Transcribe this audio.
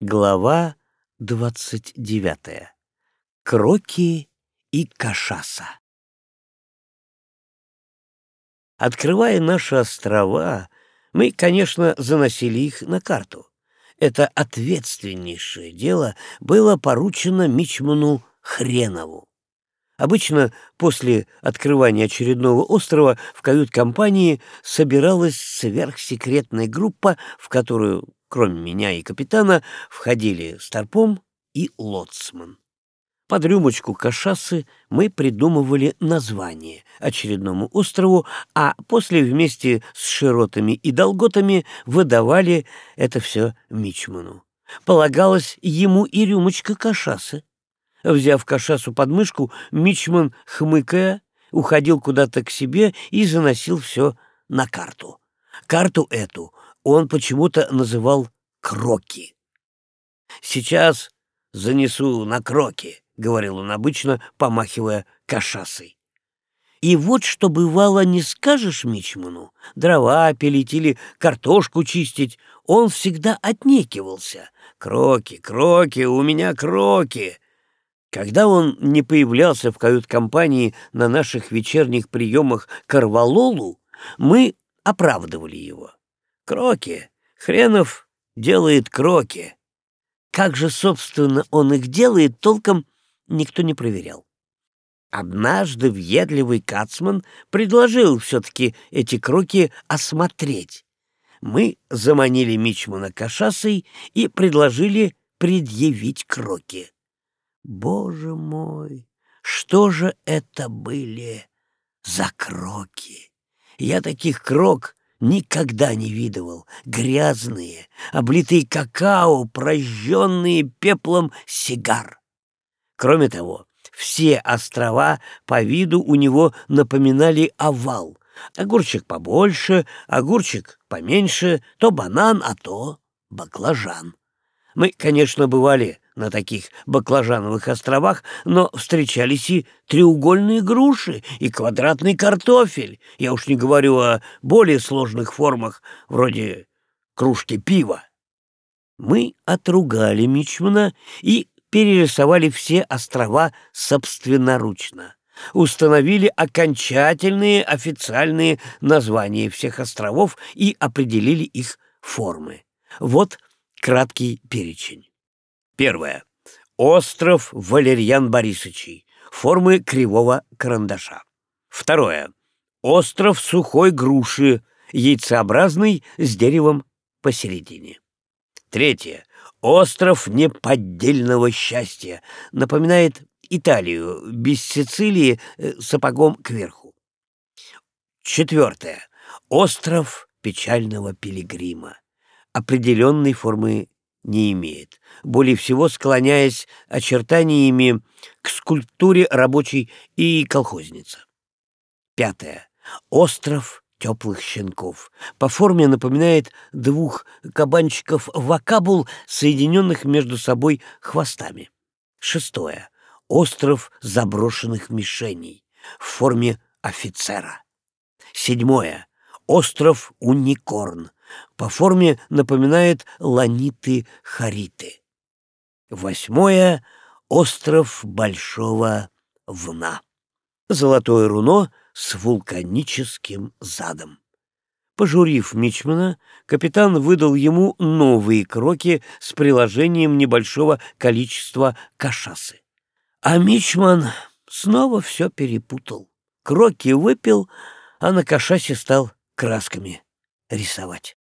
Глава двадцать девятая. Кроки и Кашаса. Открывая наши острова, мы, конечно, заносили их на карту. Это ответственнейшее дело было поручено Мичману Хренову. Обычно после открывания очередного острова в кают-компании собиралась сверхсекретная группа, в которую Кроме меня и капитана входили Старпом и Лоцман. Под рюмочку кашасы мы придумывали название очередному острову, а после вместе с широтами и долготами выдавали это все Мичману. Полагалось ему и рюмочка кашасы. Взяв кашасу под мышку, Мичман, хмыкая, уходил куда-то к себе и заносил все на карту. Карту эту он почему-то называл «кроки». «Сейчас занесу на кроки», — говорил он обычно, помахивая кашасой. И вот что бывало не скажешь Мичману, дрова пилить или картошку чистить, он всегда отнекивался. «Кроки, кроки, у меня кроки!» Когда он не появлялся в кают-компании на наших вечерних приемах Карвалолу, мы оправдывали его. Кроки. Хренов делает кроки. Как же, собственно, он их делает, толком никто не проверял. Однажды въедливый Кацман предложил все-таки эти кроки осмотреть. Мы заманили Мичмана кашасой и предложили предъявить кроки. Боже мой, что же это были за кроки? Я таких крок никогда не видывал. Грязные, облитые какао, прожженные пеплом сигар. Кроме того, все острова по виду у него напоминали овал. Огурчик побольше, огурчик поменьше, то банан, а то баклажан. Мы, конечно, бывали на таких баклажановых островах, но встречались и треугольные груши, и квадратный картофель. Я уж не говорю о более сложных формах, вроде кружки пива. Мы отругали Мичмана и перерисовали все острова собственноручно. Установили окончательные официальные названия всех островов и определили их формы. Вот краткий перечень. Первое. Остров Валерьян Борисовичей. Формы кривого карандаша. Второе. Остров сухой груши, яйцеобразный, с деревом посередине. Третье. Остров неподдельного счастья. Напоминает Италию, без Сицилии, э, сапогом кверху. Четвертое. Остров печального пилигрима. Определенной формы не имеет, более всего склоняясь очертаниями к скульптуре рабочей и колхозница. Пятое. Остров теплых щенков. По форме напоминает двух кабанчиков-вакабул, соединенных между собой хвостами. Шестое. Остров заброшенных мишеней в форме офицера. Седьмое. Остров Уникорн по форме напоминает ланиты-хариты. Восьмое — остров Большого Вна. Золотое руно с вулканическим задом. Пожурив Мичмана, капитан выдал ему новые кроки с приложением небольшого количества кашасы. А Мичман снова все перепутал. Кроки выпил, а на кашасе стал красками рисовать.